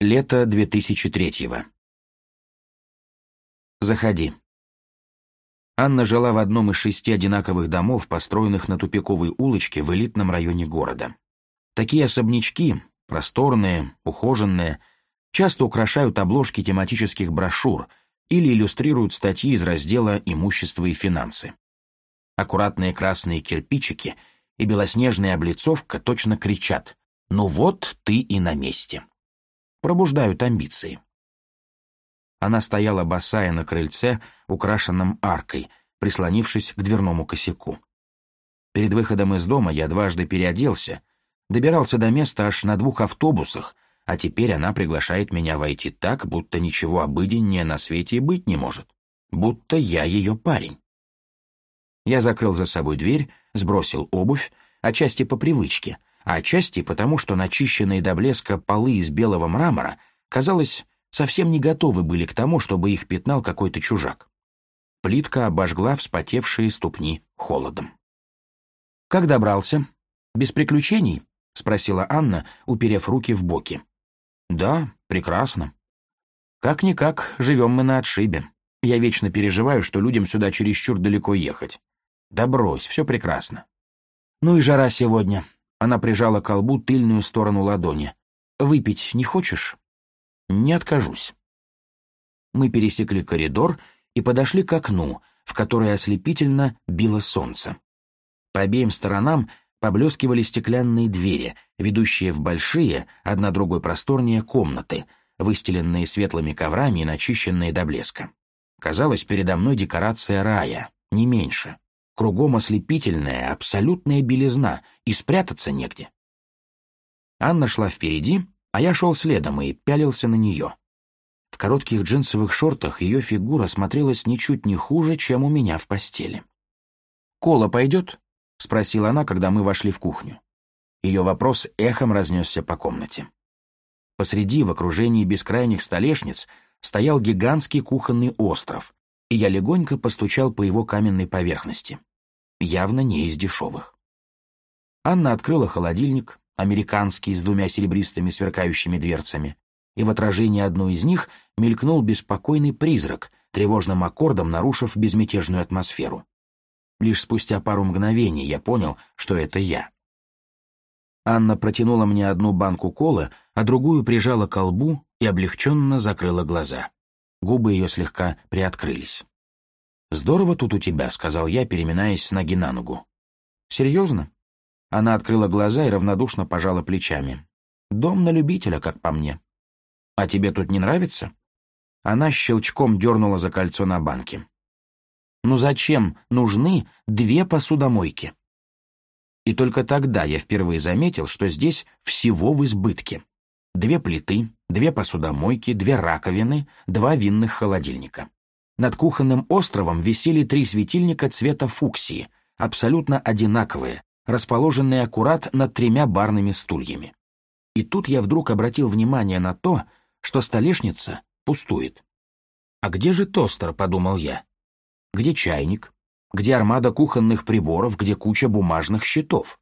Лето 2003-го. Заходи. Анна жила в одном из шести одинаковых домов, построенных на тупиковой улочке в элитном районе города. Такие особнячки, просторные, ухоженные, часто украшают обложки тематических брошюр или иллюстрируют статьи из раздела «Имущество и финансы». Аккуратные красные кирпичики и белоснежная облицовка точно кричат «Ну вот ты и на месте» пробуждают амбиции. Она стояла босая на крыльце, украшенном аркой, прислонившись к дверному косяку. Перед выходом из дома я дважды переоделся, добирался до места аж на двух автобусах, а теперь она приглашает меня войти так, будто ничего обыденнее на свете и быть не может, будто я ее парень. Я закрыл за собой дверь, сбросил обувь, отчасти по привычке, а отчасти потому, что начищенные до блеска полы из белого мрамора, казалось, совсем не готовы были к тому, чтобы их пятнал какой-то чужак. Плитка обожгла вспотевшие ступни холодом. «Как добрался? Без приключений?» — спросила Анна, уперев руки в боки. «Да, прекрасно. Как-никак, живем мы на отшибе. Я вечно переживаю, что людям сюда чересчур далеко ехать. Да брось, все прекрасно. Ну и жара сегодня. Она прижала к колбу тыльную сторону ладони. «Выпить не хочешь?» «Не откажусь». Мы пересекли коридор и подошли к окну, в которое ослепительно било солнце. По обеим сторонам поблескивали стеклянные двери, ведущие в большие, одна другой просторнее комнаты, выстеленные светлыми коврами и начищенные до блеска. Казалось, передо мной декорация рая, не меньше. Кругом ослепительная, абсолютная белизна, и спрятаться негде. Анна шла впереди, а я шел следом и пялился на нее. В коротких джинсовых шортах ее фигура смотрелась ничуть не хуже, чем у меня в постели. «Кола пойдет?» — спросила она, когда мы вошли в кухню. Ее вопрос эхом разнесся по комнате. Посреди, в окружении бескрайних столешниц, стоял гигантский кухонный остров, и я легонько постучал по его каменной поверхности явно не из дешевых. Анна открыла холодильник, американский, с двумя серебристыми сверкающими дверцами, и в отражении одной из них мелькнул беспокойный призрак, тревожным аккордом нарушив безмятежную атмосферу. Лишь спустя пару мгновений я понял, что это я. Анна протянула мне одну банку колы, а другую прижала к колбу и облегченно закрыла глаза. Губы ее слегка приоткрылись. «Здорово тут у тебя», — сказал я, переминаясь с ноги на ногу. «Серьезно?» Она открыла глаза и равнодушно пожала плечами. «Дом на любителя, как по мне». «А тебе тут не нравится?» Она щелчком дернула за кольцо на банке. «Ну зачем нужны две посудомойки?» И только тогда я впервые заметил, что здесь всего в избытке. Две плиты, две посудомойки, две раковины, два винных холодильника. Над кухонным островом висели три светильника цвета фуксии, абсолютно одинаковые, расположенные аккурат над тремя барными стульями. И тут я вдруг обратил внимание на то, что столешница пустует. «А где же тостер?» — подумал я. «Где чайник? Где армада кухонных приборов? Где куча бумажных щитов?»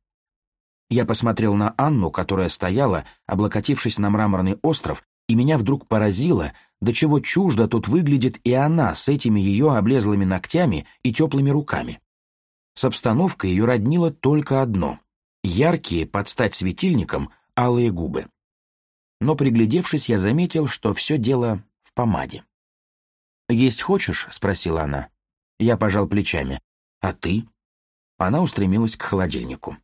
Я посмотрел на Анну, которая стояла, облокотившись на мраморный остров, и меня вдруг поразило, до чего чуждо тут выглядит и она с этими ее облезлыми ногтями и теплыми руками. С обстановкой ее роднило только одно — яркие, под стать светильником, алые губы. Но приглядевшись, я заметил, что все дело в помаде. «Есть хочешь?» — спросила она. Я пожал плечами. «А ты?» Она устремилась к холодильнику.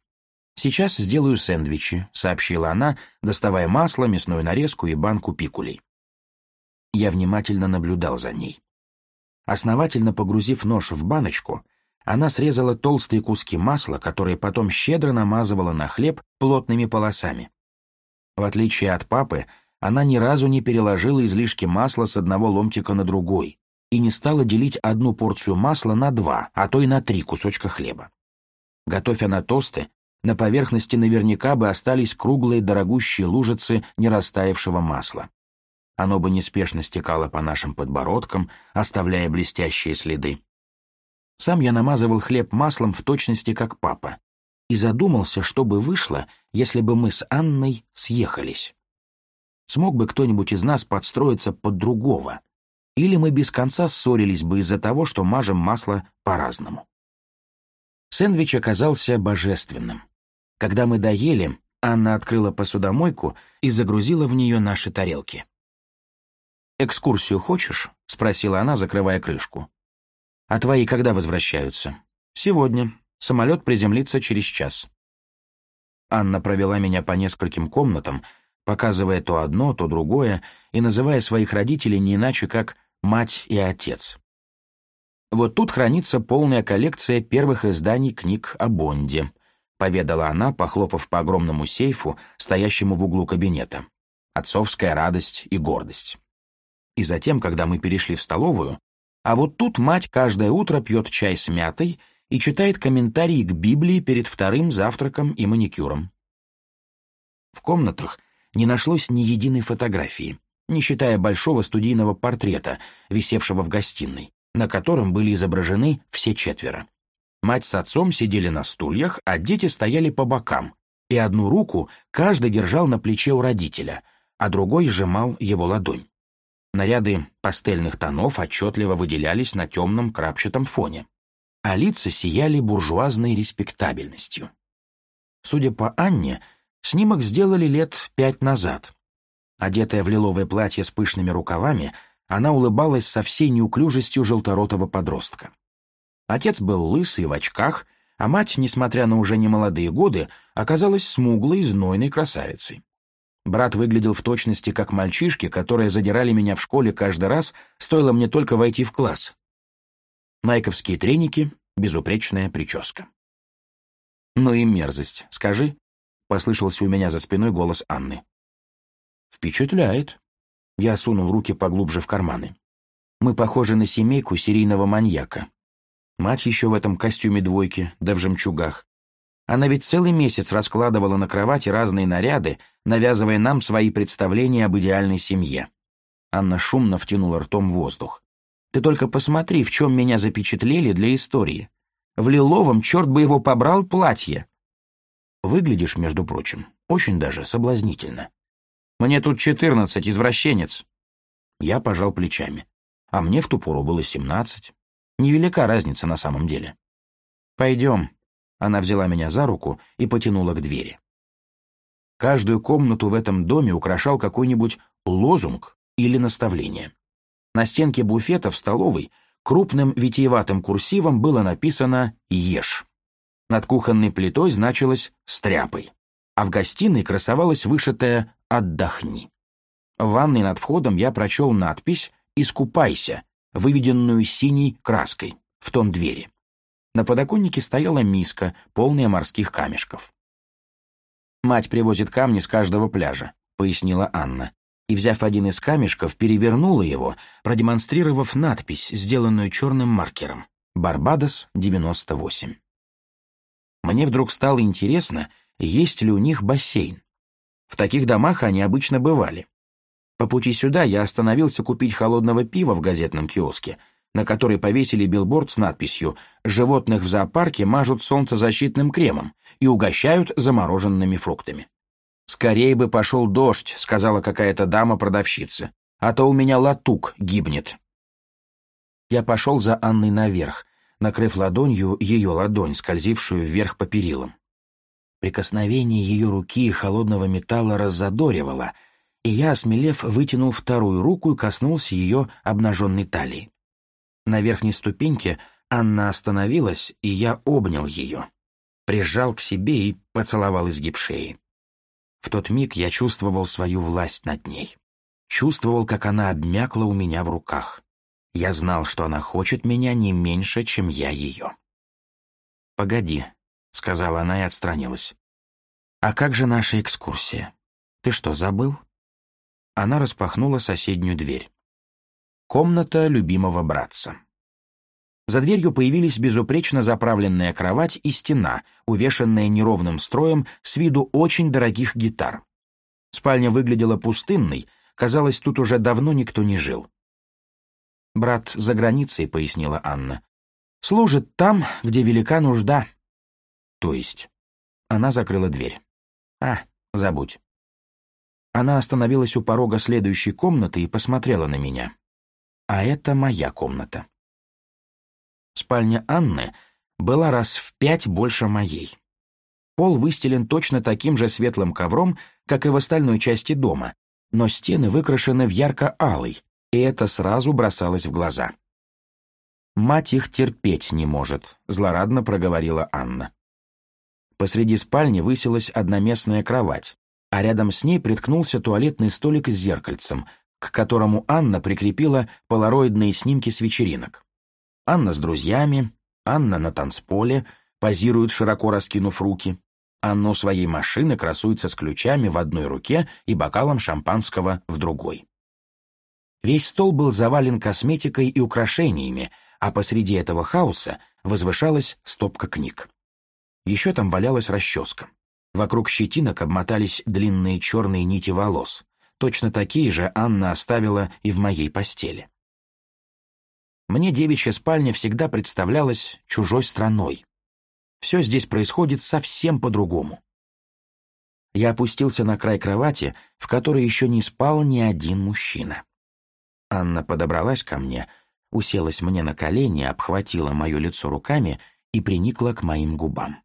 «Сейчас сделаю сэндвичи», — сообщила она, доставая масло, мясную нарезку и банку пикулей. Я внимательно наблюдал за ней. Основательно погрузив нож в баночку, она срезала толстые куски масла, которые потом щедро намазывала на хлеб плотными полосами. В отличие от папы, она ни разу не переложила излишки масла с одного ломтика на другой и не стала делить одну порцию масла на два, а то и на три кусочка хлеба. Готовь она тосты, на поверхности наверняка бы остались круглые дорогущие лужицы нерастаявшего масла оно бы неспешно стекало по нашим подбородкам, оставляя блестящие следы. Сам я намазывал хлеб маслом в точности, как папа, и задумался, что бы вышло, если бы мы с Анной съехались. Смог бы кто-нибудь из нас подстроиться под другого, или мы без конца ссорились бы из-за того, что мажем масло по-разному. Сэндвич оказался божественным. Когда мы доели, Анна открыла посудомойку и загрузила в нее наши тарелки. «Экскурсию хочешь?» — спросила она, закрывая крышку. «А твои когда возвращаются?» «Сегодня. Самолет приземлится через час». Анна провела меня по нескольким комнатам, показывая то одно, то другое и называя своих родителей не иначе, как «мать» и «отец». «Вот тут хранится полная коллекция первых изданий книг о Бонде», — поведала она, похлопав по огромному сейфу, стоящему в углу кабинета. «Отцовская радость и гордость» и затем, когда мы перешли в столовую, а вот тут мать каждое утро пьет чай с мятой и читает комментарии к Библии перед вторым завтраком и маникюром. В комнатах не нашлось ни единой фотографии, не считая большого студийного портрета, висевшего в гостиной, на котором были изображены все четверо. Мать с отцом сидели на стульях, а дети стояли по бокам, и одну руку каждый держал на плече у родителя, а другой сжимал его ладонь. Наряды пастельных тонов отчетливо выделялись на темном крапчатом фоне, а лица сияли буржуазной респектабельностью. Судя по Анне, снимок сделали лет пять назад. Одетая в лиловое платье с пышными рукавами, она улыбалась со всей неуклюжестью желторотого подростка. Отец был лысый в очках, а мать, несмотря на уже немолодые годы, оказалась смуглой, знойной красавицей. Брат выглядел в точности как мальчишки, которые задирали меня в школе каждый раз, стоило мне только войти в класс. Найковские треники, безупречная прическа. «Ну и мерзость, скажи», — послышался у меня за спиной голос Анны. «Впечатляет». Я сунул руки поглубже в карманы. «Мы похожи на семейку серийного маньяка. Мать еще в этом костюме двойки, да в жемчугах. Она ведь целый месяц раскладывала на кровати разные наряды, навязывая нам свои представления об идеальной семье. Анна шумно втянула ртом воздух. «Ты только посмотри, в чем меня запечатлели для истории. В лиловом, черт бы его побрал, платье!» «Выглядишь, между прочим, очень даже соблазнительно. Мне тут четырнадцать, извращенец!» Я пожал плечами. А мне в ту пору было семнадцать. Невелика разница на самом деле. «Пойдем», она взяла меня за руку и потянула к двери. Каждую комнату в этом доме украшал какой-нибудь лозунг или наставление. На стенке буфета в столовой крупным витиеватым курсивом было написано «Ешь». Над кухонной плитой значилось «Стряпай», а в гостиной красовалось вышитое «Отдохни». В ванной над входом я прочел надпись «Искупайся», выведенную синей краской, в тон двери. На подоконнике стояла миска, полная морских камешков. «Мать привозит камни с каждого пляжа», — пояснила Анна. И, взяв один из камешков, перевернула его, продемонстрировав надпись, сделанную черным маркером. «Барбадос, 98». Мне вдруг стало интересно, есть ли у них бассейн. В таких домах они обычно бывали. По пути сюда я остановился купить холодного пива в газетном киоске — на которой повесили билборд с надписью «Животных в зоопарке мажут солнцезащитным кремом и угощают замороженными фруктами». «Скорей бы пошел дождь», — сказала какая-то дама-продавщица, «а то у меня латук гибнет». Я пошел за Анной наверх, накрыв ладонью ее ладонь, скользившую вверх по перилам. Прикосновение ее руки холодного металла раззадоривало, и я, осмелев, вытянул вторую руку и коснулся ее обнаженной талии. На верхней ступеньке Анна остановилась, и я обнял ее. Прижал к себе и поцеловал изгиб шеи. В тот миг я чувствовал свою власть над ней. Чувствовал, как она обмякла у меня в руках. Я знал, что она хочет меня не меньше, чем я ее. «Погоди», — сказала она и отстранилась. «А как же наша экскурсия? Ты что, забыл?» Она распахнула соседнюю дверь. Комната любимого братца. За дверью появились безупречно заправленная кровать и стена, увешанная неровным строем с виду очень дорогих гитар. Спальня выглядела пустынной, казалось, тут уже давно никто не жил. «Брат за границей», — пояснила Анна. «Служит там, где велика нужда». «То есть?» Она закрыла дверь. «А, забудь». Она остановилась у порога следующей комнаты и посмотрела на меня а это моя комната. Спальня Анны была раз в пять больше моей. Пол выстелен точно таким же светлым ковром, как и в остальной части дома, но стены выкрашены в ярко-алый, и это сразу бросалось в глаза. «Мать их терпеть не может», — злорадно проговорила Анна. Посреди спальни высилась одноместная кровать, а рядом с ней приткнулся туалетный столик с зеркальцем — к которому Анна прикрепила полароидные снимки с вечеринок. Анна с друзьями, Анна на танцполе, позирует, широко раскинув руки. Анна у своей машины красуется с ключами в одной руке и бокалом шампанского в другой. Весь стол был завален косметикой и украшениями, а посреди этого хаоса возвышалась стопка книг. Еще там валялась расческа. Вокруг щетинок обмотались длинные черные нити волос. Точно такие же Анна оставила и в моей постели. Мне девичья спальня всегда представлялась чужой страной. Все здесь происходит совсем по-другому. Я опустился на край кровати, в которой еще не спал ни один мужчина. Анна подобралась ко мне, уселась мне на колени, обхватила мое лицо руками и приникла к моим губам.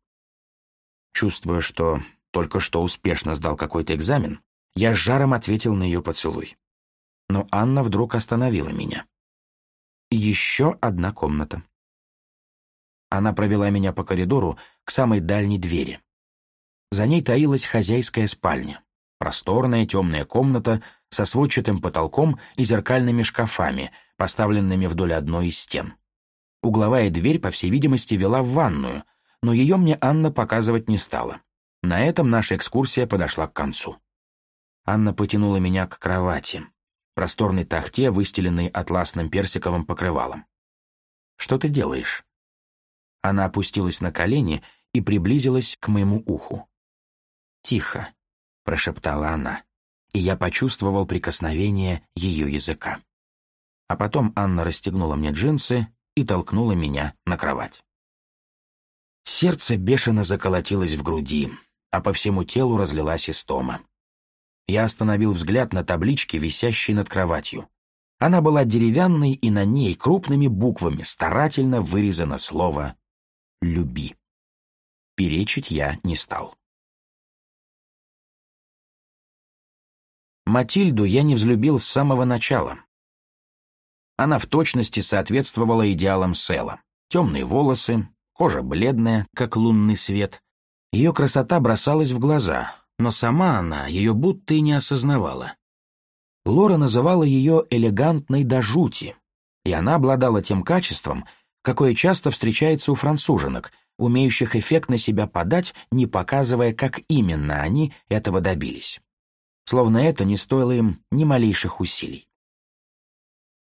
Чувствуя, что только что успешно сдал какой-то экзамен, я с жаром ответил на ее поцелуй. Но Анна вдруг остановила меня. Еще одна комната. Она провела меня по коридору к самой дальней двери. За ней таилась хозяйская спальня. Просторная темная комната со сводчатым потолком и зеркальными шкафами, поставленными вдоль одной из стен. Угловая дверь, по всей видимости, вела в ванную, но ее мне Анна показывать не стала. На этом наша экскурсия подошла к концу. Анна потянула меня к кровати, просторной тахте, выстеленной атласным персиковым покрывалом. «Что ты делаешь?» Она опустилась на колени и приблизилась к моему уху. «Тихо», — прошептала она, и я почувствовал прикосновение ее языка. А потом Анна расстегнула мне джинсы и толкнула меня на кровать. Сердце бешено заколотилось в груди, а по всему телу разлилась истома. Я остановил взгляд на табличке, висящей над кроватью. Она была деревянной, и на ней крупными буквами старательно вырезано слово «люби». Перечить я не стал. Матильду я не взлюбил с самого начала. Она в точности соответствовала идеалам Сэла. Темные волосы, кожа бледная, как лунный свет. Ее красота бросалась в глаза, но сама она ее будто и не осознавала. Лора называла ее элегантной до жути, и она обладала тем качеством, какое часто встречается у француженок, умеющих эффектно себя подать, не показывая, как именно они этого добились. Словно это не стоило им ни малейших усилий.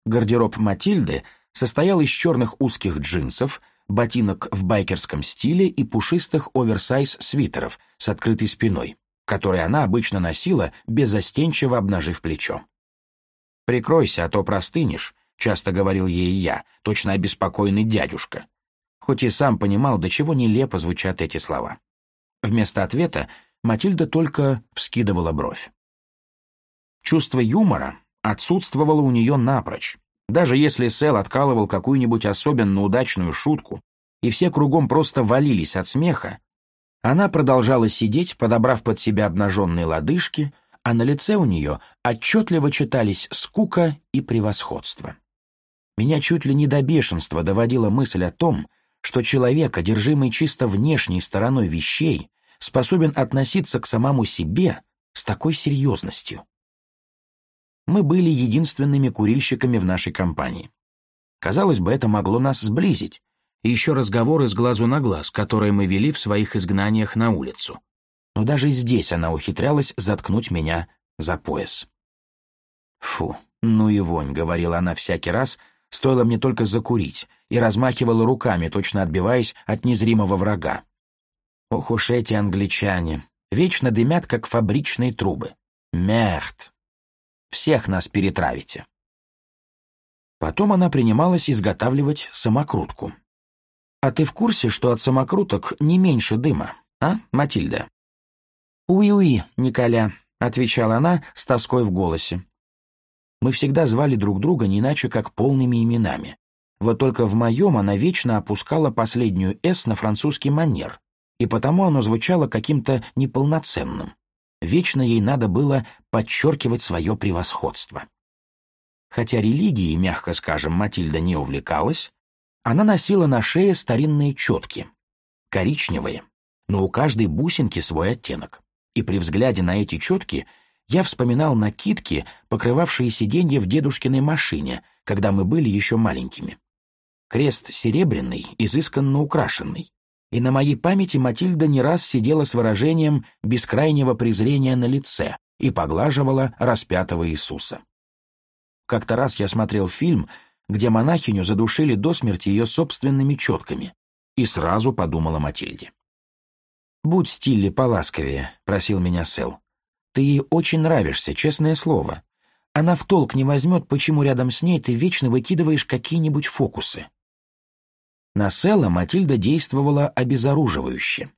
Гардероб Матильды состоял из черных узких джинсов, ботинок в байкерском стиле и пушистых оверсайз-свитеров с открытой спиной который она обычно носила, безостенчиво обнажив плечо. «Прикройся, а то простынешь», — часто говорил ей я, точно обеспокоенный дядюшка. Хоть и сам понимал, до чего нелепо звучат эти слова. Вместо ответа Матильда только вскидывала бровь. Чувство юмора отсутствовало у нее напрочь. Даже если Сэл откалывал какую-нибудь особенно удачную шутку, и все кругом просто валились от смеха, она продолжала сидеть, подобрав под себя обнаженные лодыжки, а на лице у нее отчетливо читались скука и превосходство. Меня чуть ли не до бешенства доводила мысль о том, что человек, одержимый чисто внешней стороной вещей, способен относиться к самому себе с такой серьезностью. Мы были единственными курильщиками в нашей компании. Казалось бы, это могло нас сблизить, и еще разговоры с глазу на глаз, которые мы вели в своих изгнаниях на улицу. Но даже здесь она ухитрялась заткнуть меня за пояс. «Фу, ну и вонь», — говорила она всякий раз, стоило мне только закурить, и размахивала руками, точно отбиваясь от незримого врага. «Ох уж эти англичане! Вечно дымят, как фабричные трубы. Мерт! Всех нас перетравите!» Потом она принималась изготавливать самокрутку. А ты в курсе, что от самокруток не меньше дыма, а, Матильда?» «Уи-уи, Николя», — отвечала она с тоской в голосе. Мы всегда звали друг друга не иначе, как полными именами. Вот только в моем она вечно опускала последнюю «с» на французский манер, и потому оно звучало каким-то неполноценным. Вечно ей надо было подчеркивать свое превосходство. Хотя религией, мягко скажем, Матильда не увлекалась, она носила на шее старинные четки, коричневые, но у каждой бусинки свой оттенок. И при взгляде на эти четки я вспоминал накидки, покрывавшие сиденье в дедушкиной машине, когда мы были еще маленькими. Крест серебряный, изысканно украшенный. И на моей памяти Матильда не раз сидела с выражением бескрайнего презрения на лице и поглаживала распятого Иисуса. Как-то раз я смотрел фильм — где монахиню задушили до смерти ее собственными четками, и сразу подумала Матильде. «Будь Стилли поласковее», — просил меня Сэл. «Ты ей очень нравишься, честное слово. Она в толк не возьмет, почему рядом с ней ты вечно выкидываешь какие-нибудь фокусы». На Сэла Матильда действовала обезоруживающе.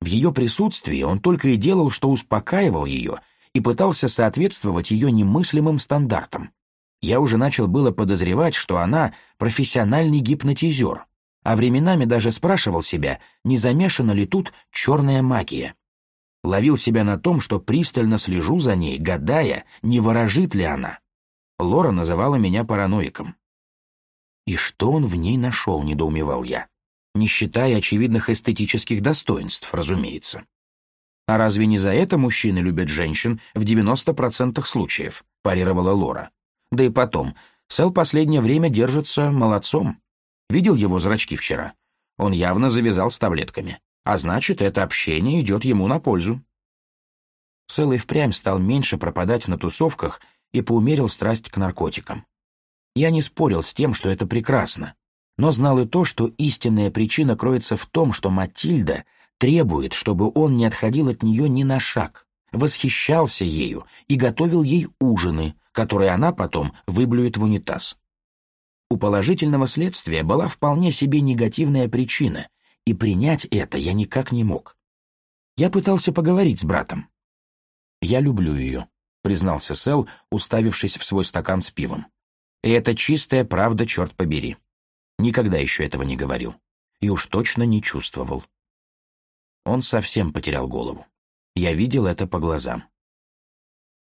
В ее присутствии он только и делал, что успокаивал ее и пытался соответствовать ее немыслимым стандартам — я уже начал было подозревать, что она профессиональный гипнотизер, а временами даже спрашивал себя, не замешана ли тут черная магия. Ловил себя на том, что пристально слежу за ней, гадая, не ворожит ли она. Лора называла меня параноиком. «И что он в ней нашел?» — недоумевал я. Не считая очевидных эстетических достоинств, разумеется. «А разве не за это мужчины любят женщин в 90% случаев?» — парировала Лора. Да и потом, Сэл последнее время держится молодцом. Видел его зрачки вчера? Он явно завязал с таблетками. А значит, это общение идет ему на пользу. Сэл и впрямь стал меньше пропадать на тусовках и поумерил страсть к наркотикам. Я не спорил с тем, что это прекрасно, но знал и то, что истинная причина кроется в том, что Матильда требует, чтобы он не отходил от нее ни на шаг, восхищался ею и готовил ей ужины, которые она потом выблюет в унитаз. У положительного следствия была вполне себе негативная причина, и принять это я никак не мог. Я пытался поговорить с братом. «Я люблю ее», — признался Сэл, уставившись в свой стакан с пивом. «И это чистая правда, черт побери. Никогда еще этого не говорил. И уж точно не чувствовал». Он совсем потерял голову. Я видел это по глазам.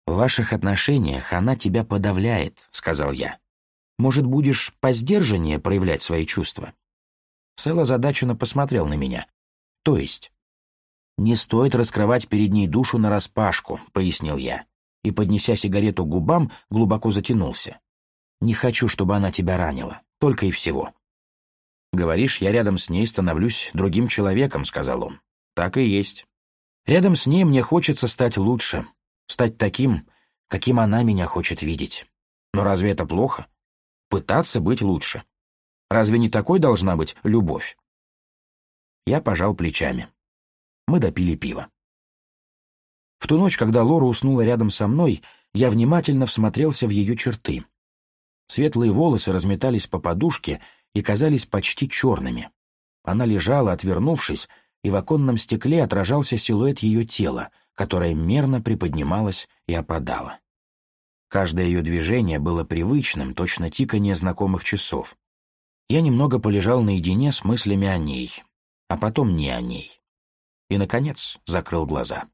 «В ваших отношениях она тебя подавляет», — сказал я. «Может, будешь поздержаннее проявлять свои чувства?» Сэл озадаченно посмотрел на меня. «То есть?» «Не стоит раскрывать перед ней душу нараспашку», — пояснил я. И, поднеся сигарету к губам, глубоко затянулся. «Не хочу, чтобы она тебя ранила. Только и всего». «Говоришь, я рядом с ней становлюсь другим человеком», — сказал он. «Так и есть. Рядом с ней мне хочется стать лучше, стать таким, каким она меня хочет видеть. Но разве это плохо? Пытаться быть лучше. Разве не такой должна быть любовь? Я пожал плечами. Мы допили пиво. В ту ночь, когда Лора уснула рядом со мной, я внимательно всмотрелся в ее черты. Светлые волосы разметались по подушке и казались почти черными. Она лежала, отвернувшись, и в оконном стекле отражался силуэт ее тела, которое мерно приподнималось и опадало. Каждое ее движение было привычным, точно тиканье знакомых часов. Я немного полежал наедине с мыслями о ней, а потом не о ней. И, наконец, закрыл глаза.